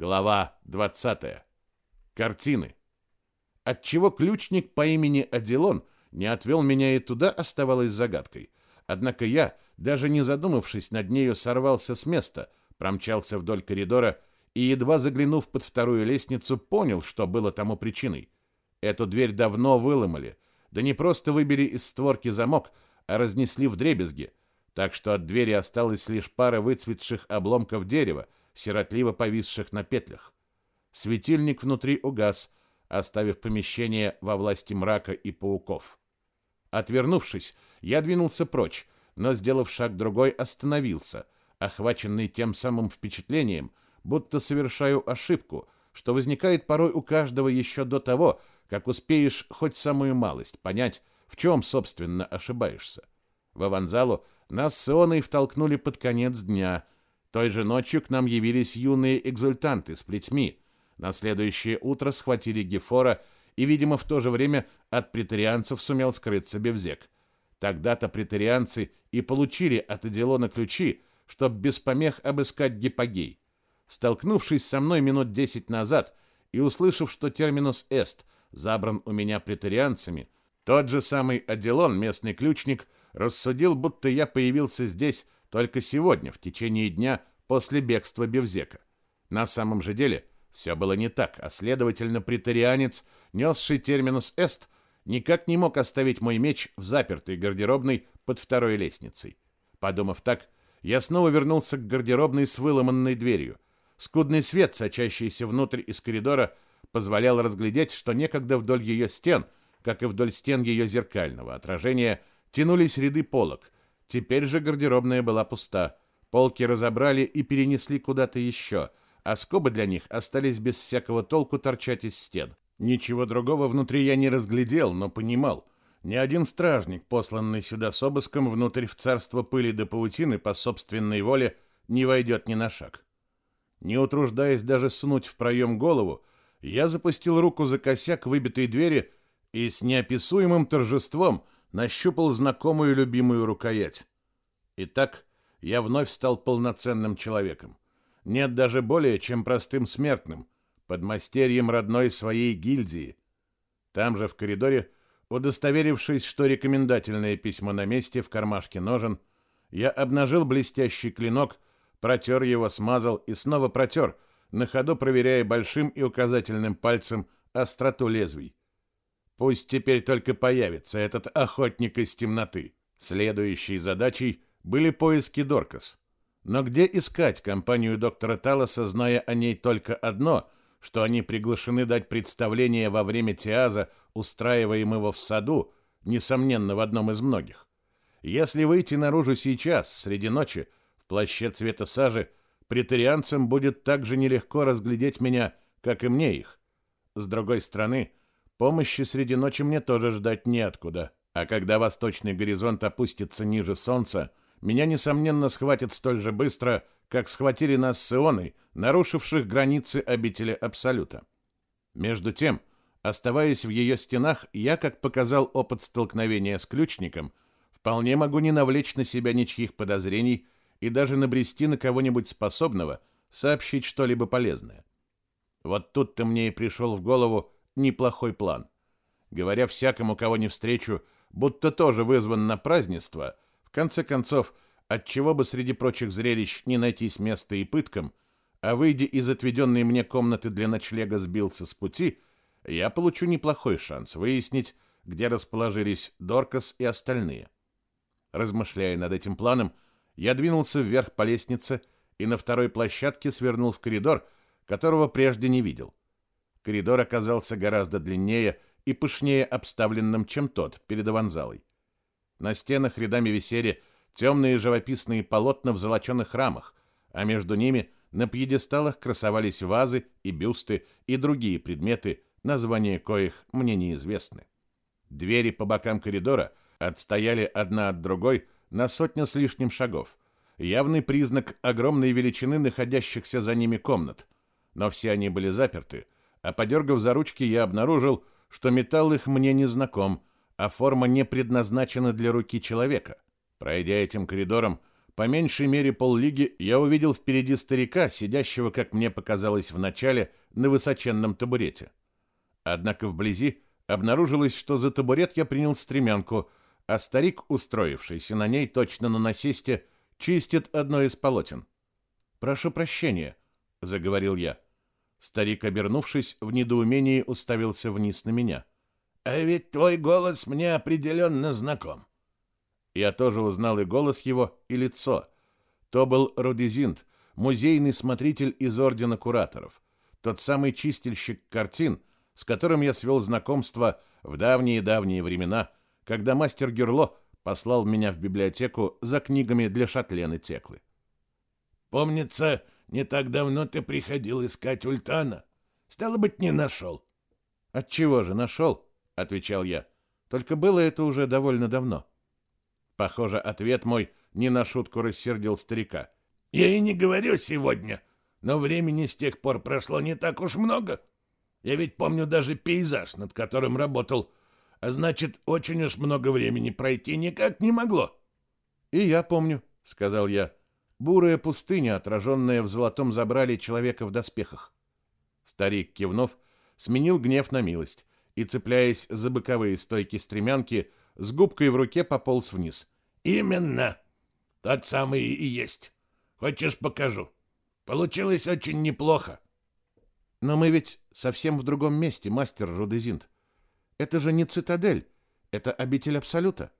Глава 20. Картины. Отчего ключник по имени Аделон не отвел меня и туда, оставалось загадкой. Однако я, даже не задумавшись над нею, сорвался с места, промчался вдоль коридора и, едва заглянув под вторую лестницу, понял, что было тому причиной. Эту дверь давно выломали, да не просто выбили из створки замок, а разнесли в дребезги, так что от двери осталась лишь пара выцветших обломков дерева, сиротливо повисших на петлях. Светильник внутри угас, оставив помещение во власти мрака и пауков. Отвернувшись, я двинулся прочь, но, сделав шаг другой, остановился, охваченный тем самым впечатлением, будто совершаю ошибку, что возникает порой у каждого еще до того, как успеешь хоть самую малость понять, в чем, собственно, ошибаешься. В аванзалу нас с Ионой втолкнули под конец дня. Той же ночью к нам явились юные экзультанты с плетьми. На следующее утро схватили Гефора, и, видимо, в то же время от претарианцев сумел скрыться Бевзек. Тогда-то претарианцы и получили от Эдилона ключи, чтобы без помех обыскать Гипогей. Столкнувшись со мной минут десять назад и услышав, что терминус «эст» забран у меня претарианцами, тот же самый Аделон, местный ключник, рассудил, будто я появился здесь только сегодня, в течение дня после бегства Бевзека. На самом же деле все было не так, а следовательно, претарианец, несший терминус «эст», никак не мог оставить мой меч в запертой гардеробной под второй лестницей. Подумав так, я снова вернулся к гардеробной с выломанной дверью. Скудный свет, сочащийся внутрь из коридора, позволял разглядеть, что некогда вдоль ее стен, как и вдоль стен ее зеркального отражения, тянулись ряды полок. Теперь же гардеробная была пуста. Полки разобрали и перенесли куда-то еще, а скобы для них остались без всякого толку торчать из стен. Ничего другого внутри я не разглядел, но понимал. Ни один стражник, посланный сюда с обыском внутрь в царство пыли до паутины по собственной воле, не войдет ни на шаг. Не утруждаясь даже сунуть в проем голову, я запустил руку за косяк выбитой двери и с неописуемым торжеством нащупал знакомую любимую рукоять. Итак, я вновь стал полноценным человеком. Нет даже более, чем простым смертным, подмастерьем родной своей гильдии. Там же в коридоре, удостоверившись, что рекомендательное письмо на месте в кармашке ножен, я обнажил блестящий клинок, протер его, смазал и снова протер — на ходу проверяя большим и указательным пальцем остроту лезвий. Пусть теперь только появится этот охотник из темноты. Следующей задачей были поиски Доркас. Но где искать компанию доктора Талоса, зная о ней только одно, что они приглашены дать представление во время тиаза, устраиваемого в саду, несомненно, в одном из многих. Если выйти наружу сейчас, среди ночи, в плаще цвета сажи, Претарианцам будет так же нелегко разглядеть меня, как и мне их. С другой стороны, помощи среди ночи мне тоже ждать неоткуда. А когда восточный горизонт опустится ниже солнца, меня, несомненно, схватят столь же быстро, как схватили нас с Ионой, нарушивших границы обители Абсолюта. Между тем, оставаясь в ее стенах, я, как показал опыт столкновения с ключником, вполне могу не навлечь на себя ничьих подозрений и даже набрести на кого-нибудь способного сообщить что-либо полезное. Вот тут-то мне и пришел в голову неплохой план. Говоря всякому, кого не встречу, будто тоже вызван на празднество, в конце концов, отчего бы среди прочих зрелищ не найтись места и пыткам, а выйдя из отведенной мне комнаты для ночлега сбился с пути, я получу неплохой шанс выяснить, где расположились Доркас и остальные. Размышляя над этим планом, я двинулся вверх по лестнице и на второй площадке свернул в коридор, которого прежде не видел. Коридор оказался гораздо длиннее и пышнее обставленным, чем тот перед аванзалой. На стенах рядами висели темные живописные полотна в золоченых рамах, а между ними на пьедесталах красовались вазы и бюсты и другие предметы, названия коих мне неизвестны. Двери по бокам коридора отстояли одна от другой, на сотню с лишним шагов. Явный признак огромной величины находящихся за ними комнат. Но все они были заперты, а подергав за ручки, я обнаружил, что металл их мне не знаком, а форма не предназначена для руки человека. Пройдя этим коридором, по меньшей мере поллиги я увидел впереди старика, сидящего, как мне показалось в начале, на высоченном табурете. Однако вблизи обнаружилось, что за табурет я принял стремянку, а старик, устроившийся на ней точно на насесте, чистит одно из полотен. «Прошу прощения», — заговорил я. Старик, обернувшись, в недоумении уставился вниз на меня. «А ведь твой голос мне определенно знаком». Я тоже узнал и голос его, и лицо. То был Рудизинт, музейный смотритель из Ордена Кураторов, тот самый чистильщик картин, с которым я свел знакомство в давние-давние времена, когда мастер Гюрло послал меня в библиотеку за книгами для Шатлены Теклы. «Помнится, не так давно ты приходил искать Ультана. Стало быть, не нашел». «Отчего же нашел?» — отвечал я. «Только было это уже довольно давно». Похоже, ответ мой не на шутку рассердил старика. «Я и не говорю сегодня, но времени с тех пор прошло не так уж много. Я ведь помню даже пейзаж, над которым работал, а значит, очень уж много времени пройти никак не могло». «И я помню», — сказал я. Бурая пустыня, отраженная в золотом забрале человека в доспехах. Старик, кивнув, сменил гнев на милость и, цепляясь за боковые стойки стремянки, с губкой в руке пополз вниз. «Именно! Тот самый и есть. Хочешь, покажу. Получилось очень неплохо». «Но мы ведь совсем в другом месте, мастер Рудезинт. Это же не цитадель, это обитель Абсолюта».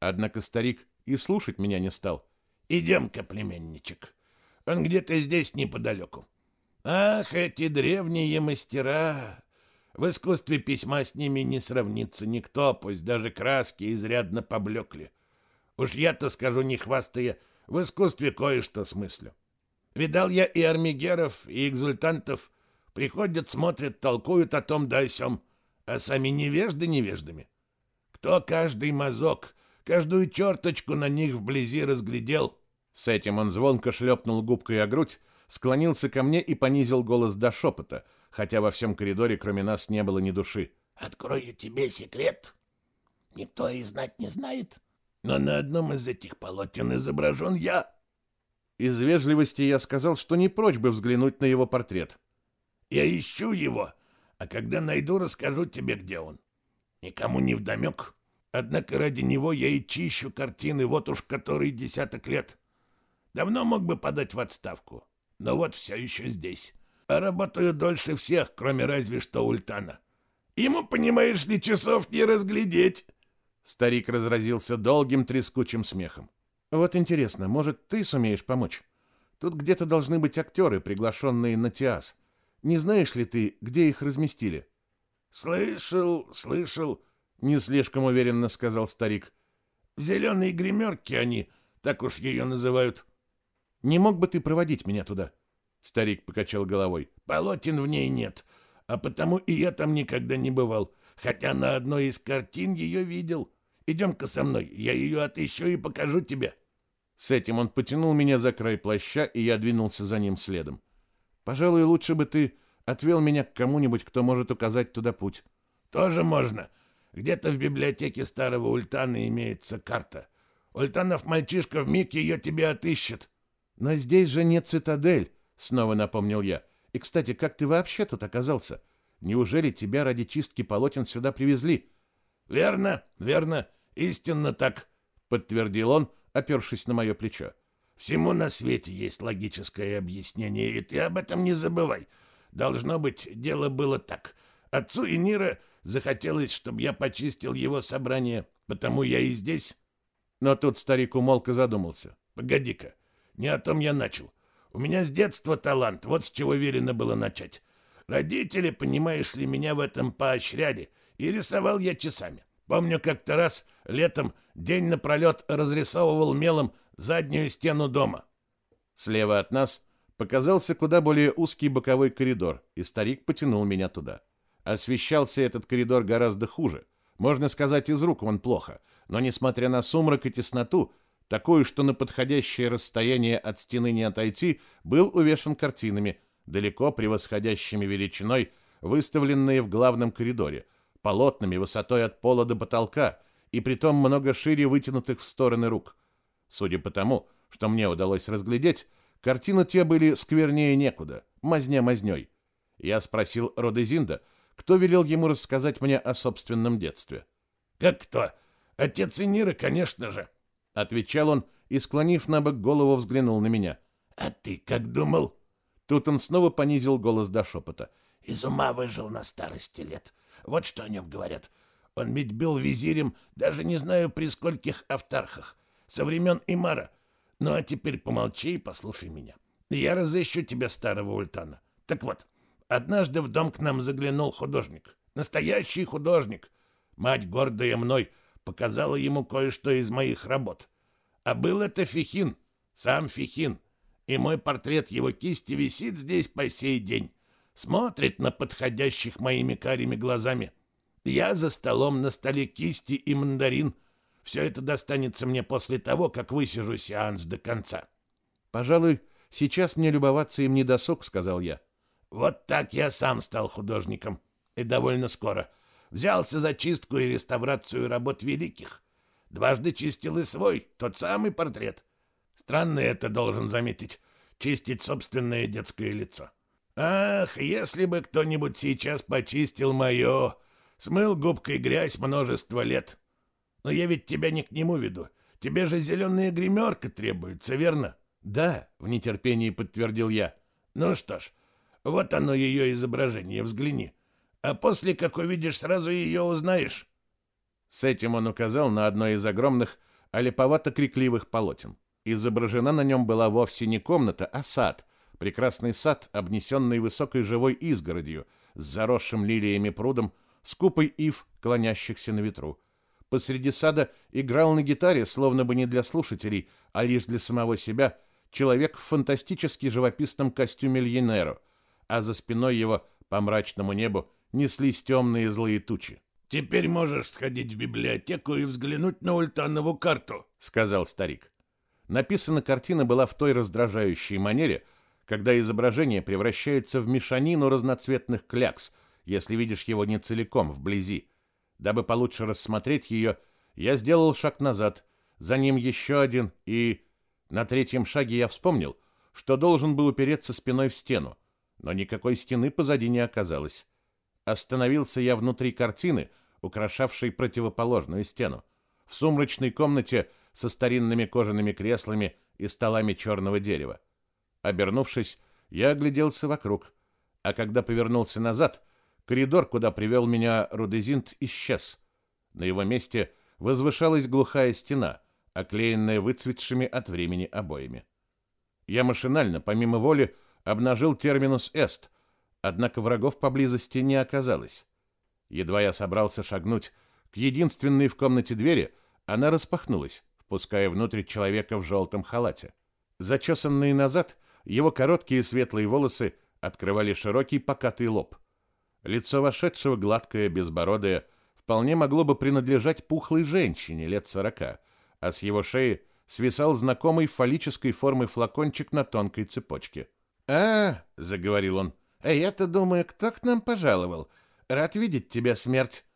Однако старик и слушать меня не стал. Идем-ка, племенничек. Он где-то здесь неподалеку. Ах, эти древние мастера! В искусстве письма с ними не сравнится никто, пусть даже краски изрядно поблекли. Уж я-то скажу, не хвастая, в искусстве кое-что смыслю. Видал я и армигеров, и экзультантов. Приходят, смотрят, толкуют о том да о сём, а сами невежды невеждами. Кто каждый мазок, каждую черточку на них вблизи разглядел, с этим он звонко шлепнул губкой о грудь, склонился ко мне и понизил голос до шепота, хотя во всем коридоре кроме нас не было ни души. «Открою тебе секрет. Никто и знать не знает, но на одном из этих полотен изображен я». Из вежливости я сказал, что не прочь бы взглянуть на его портрет. «Я ищу его, а когда найду, расскажу тебе, где он. Никому не вдомек. Однако ради него я и чищу картины вот уж который десяток лет». Давно мог бы подать в отставку, но вот все еще здесь. А работаю дольше всех, кроме разве что Ультана. Ему, понимаешь ли, часов не разглядеть. Старик разразился долгим трескучим смехом. Вот интересно, может, ты сумеешь помочь? Тут где-то должны быть актеры, приглашенные на Тиас. Не знаешь ли ты, где их разместили? Слышал, слышал, не слишком уверенно сказал старик. В зеленой гримерке они, так уж ее называют. Не мог бы ты проводить меня туда? Старик покачал головой. Полотен в ней нет, а потому и я там никогда не бывал, хотя на одной из картин ее видел. Идем-ка со мной, я ее отыщу и покажу тебе. С этим он потянул меня за край плаща, и я двинулся за ним следом. Пожалуй, лучше бы ты отвел меня к кому-нибудь, кто может указать туда путь. Тоже можно. Где-то в библиотеке старого Ультана имеется карта. Ультанов мальчишка в миг ее тебе отыщет. Но здесь же нет цитадель, снова напомнил я. И, кстати, как ты вообще тут оказался? Неужели тебя ради чистки полотен сюда привезли? Верно, верно, истинно так, подтвердил он, опершись на мое плечо. Всему на свете есть логическое объяснение, и ты об этом не забывай. Должно быть, дело было так. Отцу и Нира захотелось, чтобы я почистил его собрание, потому я и здесь. Но тут старик умолк и задумался. Погоди-ка, не о том я начал. У меня с детства талант, вот с чего велено было начать. Родители, понимаешь ли, меня в этом поощряли, и рисовал я часами. Помню, как-то раз летом день напролет разрисовывал мелом заднюю стену дома. Слева от нас показался куда более узкий боковой коридор, и старик потянул меня туда. Освещался этот коридор гораздо хуже. Можно сказать, из рук он плохо, но, несмотря на сумрак и тесноту, такой, что на подходящее расстояние от стены не отойти, был увешан картинами, далеко превосходящими величиной, выставленные в главном коридоре, полотнами высотой от пола до потолка, и притом много шире вытянутых в стороны рук. Судя по тому, что мне удалось разглядеть, картины те были сквернее некуда, мазня мазнёй. Я спросил Родезинда, кто велел ему рассказать мне о собственном детстве. «Как кто? Отец Энира, конечно же», — отвечал он и, склонив на бок голову, взглянул на меня. «А ты как думал?» Тут он снова понизил голос до шепота. «Из ума выжил на старости лет. Вот что о нем говорят. Он ведь был визирем, даже не знаю при скольких автархах, со времен Имара. Ну а теперь помолчи и послушай меня. Я разыщу тебя, старого Ультана. Так вот, однажды в дом к нам заглянул художник. Настоящий художник. Мать, гордая мной, показала ему кое-что из моих работ. А был это Фихин, сам Фихин. И мой портрет его кисти висит здесь по сей день. Смотрит на подходящих моими карими глазами. Я за столом, на столе кисти и мандарин. Все это достанется мне после того, как высижу сеанс до конца. Пожалуй, сейчас мне любоваться им не досуг, сказал я. Вот так я сам стал художником. И довольно скоро. Взялся за чистку и реставрацию работ великих. Дважды чистил и свой, тот самый портрет. Странно это, должен заметить, чистить собственное детское лицо. Ах, если бы кто-нибудь сейчас почистил мое, смыл губкой грязь множество лет. Но я ведь тебя не к нему веду. Тебе же зеленая гримерка требуется, верно? Да, в нетерпении подтвердил я. Ну что ж, вот оно ее изображение, взгляни. А после, как увидишь, сразу ее узнаешь. С этим он указал на одно из огромных, олиповато-крикливых полотен. Изображена на нем была вовсе не комната, а сад, прекрасный сад, обнесенный высокой живой изгородью, с заросшим лилиями прудом, с купой ив, клонящихся на ветру. Посреди сада играл на гитаре, словно бы не для слушателей, а лишь для самого себя, человек в фантастически живописном костюме Льенеро, а за спиной его по мрачному небу неслись темные злые тучи. «Теперь можешь сходить в библиотеку и взглянуть на ультанову карту», — сказал старик. Написана картина была в той раздражающей манере, когда изображение превращается в мешанину разноцветных клякс, если видишь его не целиком, вблизи. Дабы получше рассмотреть ее, я сделал шаг назад, за ним еще один, и... На третьем шаге я вспомнил, что должен был упереться спиной в стену, но никакой стены позади не оказалось. Остановился я внутри картины, украшавшей противоположную стену. В сумрачной комнате со старинными кожаными креслами и столами черного дерева. Обернувшись, я огляделся вокруг, а когда повернулся назад, коридор, куда привел меня Рудезинт, исчез. На его месте возвышалась глухая стена, оклеенная выцветшими от времени обоями. Я машинально, помимо воли, обнажил терминус «эст», однако врагов поблизости не оказалось. Едва я собрался шагнуть к единственной в комнате двери, она распахнулась, впуская внутрь человека в желтом халате. Зачесанные назад, его короткие светлые волосы открывали широкий покатый лоб. Лицо вошедшего, гладкое, безбородое, вполне могло бы принадлежать пухлой женщине лет сорока, а с его шеи свисал знакомый фаллической формы флакончик на тонкой цепочке. «А, — заговорил он, — а я-то думаю, кто к нам пожаловал? Рад видеть тебя, смерть!»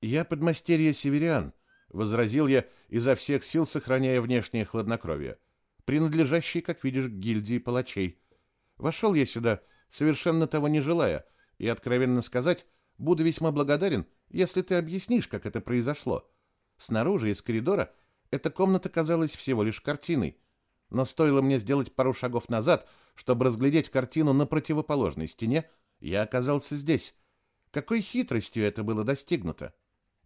«Я подмастерье Севериан», — возразил я, изо всех сил сохраняя внешнее хладнокровие, принадлежащий, как видишь, к гильдии палачей. Вошел я сюда, совершенно того не желая, и, откровенно сказать, буду весьма благодарен, если ты объяснишь, как это произошло. Снаружи, из коридора, эта комната казалась всего лишь картиной, но стоило мне сделать пару шагов назад — чтобы разглядеть картину на противоположной стене, я оказался здесь. Какой хитростью это было достигнуто?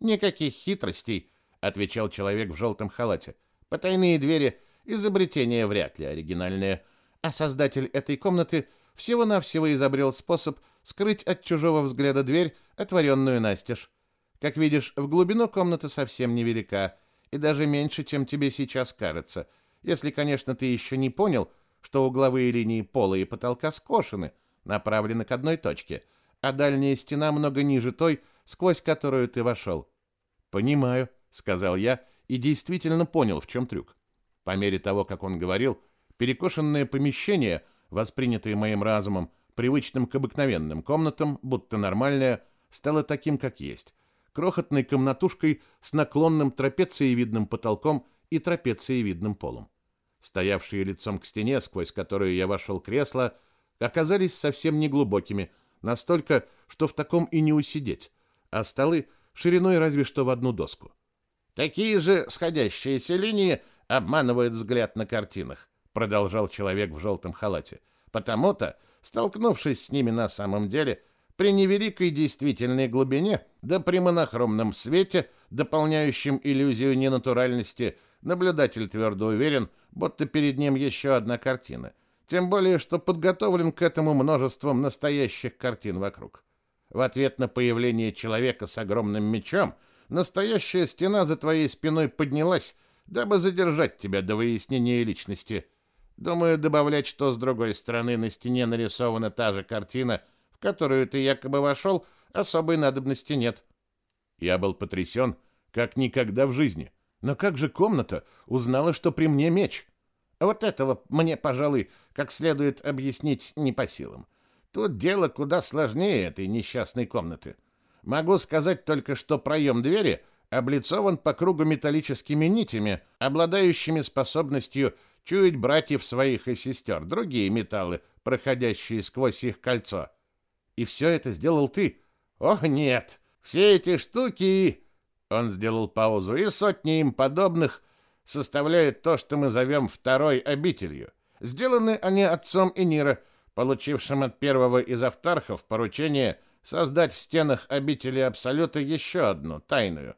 Никаких хитростей, отвечал человек в желтом халате. Потайные двери изобретение вряд ли оригинальное, а создатель этой комнаты всего-навсего изобрел способ скрыть от чужого взгляда дверь, отворенную настежь. Как видишь, в глубину комната совсем невелика, и даже меньше, чем тебе сейчас кажется, если, конечно, ты еще не понял, что угловые линии пола и потолка скошены, направлены к одной точке, а дальняя стена много ниже той, сквозь которую ты вошел. «Понимаю», — сказал я, и действительно понял, в чем трюк. По мере того, как он говорил, перекошенное помещение, воспринятое моим разумом, привычным к обыкновенным комнатам, будто нормальное, стало таким, как есть, крохотной комнатушкой с наклонным трапециевидным потолком и трапециевидным полом. Стоявшие лицом к стене, сквозь которую я вошел кресло, оказались совсем неглубокими, настолько, что в таком и не усидеть, а столы шириной разве что в одну доску. Такие же сходящиеся линии обманывают взгляд на картинах, продолжал человек в желтом халате. Потому-то, столкнувшись с ними на самом деле, при невеликой действительной глубине, да при монохромном свете, дополняющем иллюзию ненатуральности, наблюдатель твердо уверен, будто перед ним еще одна картина. Тем более, что подготовлен к этому множеством настоящих картин вокруг. В ответ на появление человека с огромным мечом, настоящая стена за твоей спиной поднялась, дабы задержать тебя до выяснения личности. Думаю, добавлять, что с другой стороны на стене нарисована та же картина, в которую ты якобы вошел, особой надобности нет. Я был потрясен, как никогда в жизни. Но как же комната узнала, что при мне меч? Вот этого мне, пожалуй, как следует объяснить не по силам. Тут дело куда сложнее этой несчастной комнаты. Могу сказать только, что проем двери облицован по кругу металлическими нитями, обладающими способностью чуять братьев своих и сестер, другие металлы, проходящие сквозь их кольцо. И все это сделал ты? О, нет! Все эти штуки... Он сделал паузу. И сотни им подобных составляют то, что мы зовем второй обителью. Сделаны они отцом Энира, получившим от первого из автархов поручение создать в стенах обители Абсолюта еще одну, тайную.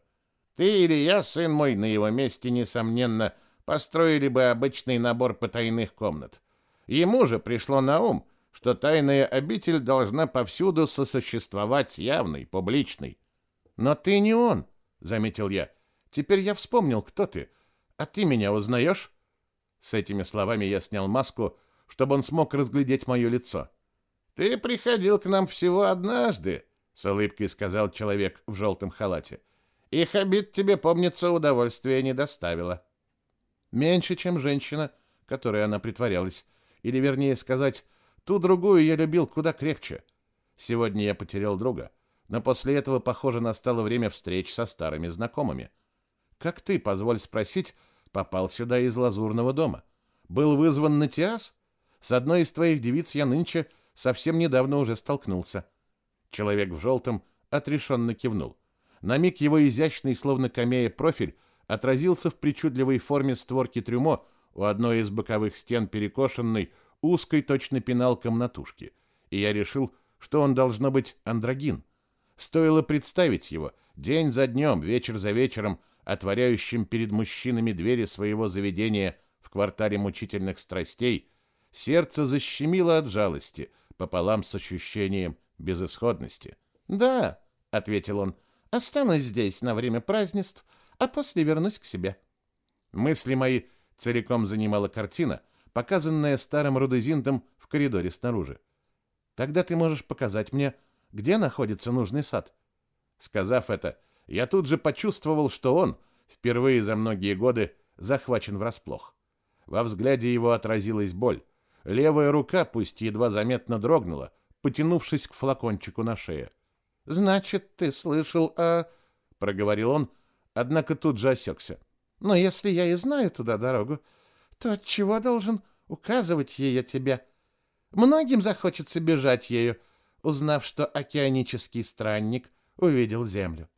Ты или я, сын мой, на его месте, несомненно, — построили бы обычный набор потайных комнат. Ему же пришло на ум, что тайная обитель должна повсюду сосуществовать с явной, публичной. «Но ты не он», — заметил я. «Теперь я вспомнил, кто ты. А ты меня узнаешь?» С этими словами я снял маску, чтобы он смог разглядеть мое лицо. «Ты приходил к нам всего однажды», — с улыбкой сказал человек в желтом халате. «Их обид тебе, помнится, удовольствия не доставило». Меньше, чем женщина, которой она притворялась. Или, вернее сказать, ту другую я любил куда крепче. Сегодня я потерял друга, но после этого, похоже, настало время встреч со старыми знакомыми. Как ты, позволь спросить, попал сюда из Лазурного дома? Был вызван на Тиас? С одной из твоих девиц я нынче совсем недавно уже столкнулся. Человек в желтом отрешенно кивнул. На миг его изящный, словно камея, профиль отразился в причудливой форме створки трюмо у одной из боковых стен перекошенной узкой точно пенал комнатушки, и я решил, что он должно быть андрогин. Стоило представить его день за днем, вечер за вечером, отворяющим перед мужчинами двери своего заведения в квартале мучительных страстей, сердце защемило от жалости пополам с ощущением безысходности. «Да», — ответил он, — «останусь здесь на время празднеств, а после вернусь к себе. Мысли мои целиком занимала картина, показанная старым рудезинтом в коридоре снаружи. Тогда ты можешь показать мне, где находится нужный сад. Сказав это, я тут же почувствовал, что он, впервые за многие годы, захвачен врасплох. Во взгляде его отразилась боль. Левая рука, пусть едва заметно дрогнула, потянувшись к флакончику на шее. «Значит, ты слышал о...» — проговорил он, однако тут же осекся. «Но если я и знаю туда дорогу, то от чего должен указывать ее тебе? Многим захочется бежать ею, узнав, что океанический странник увидел землю».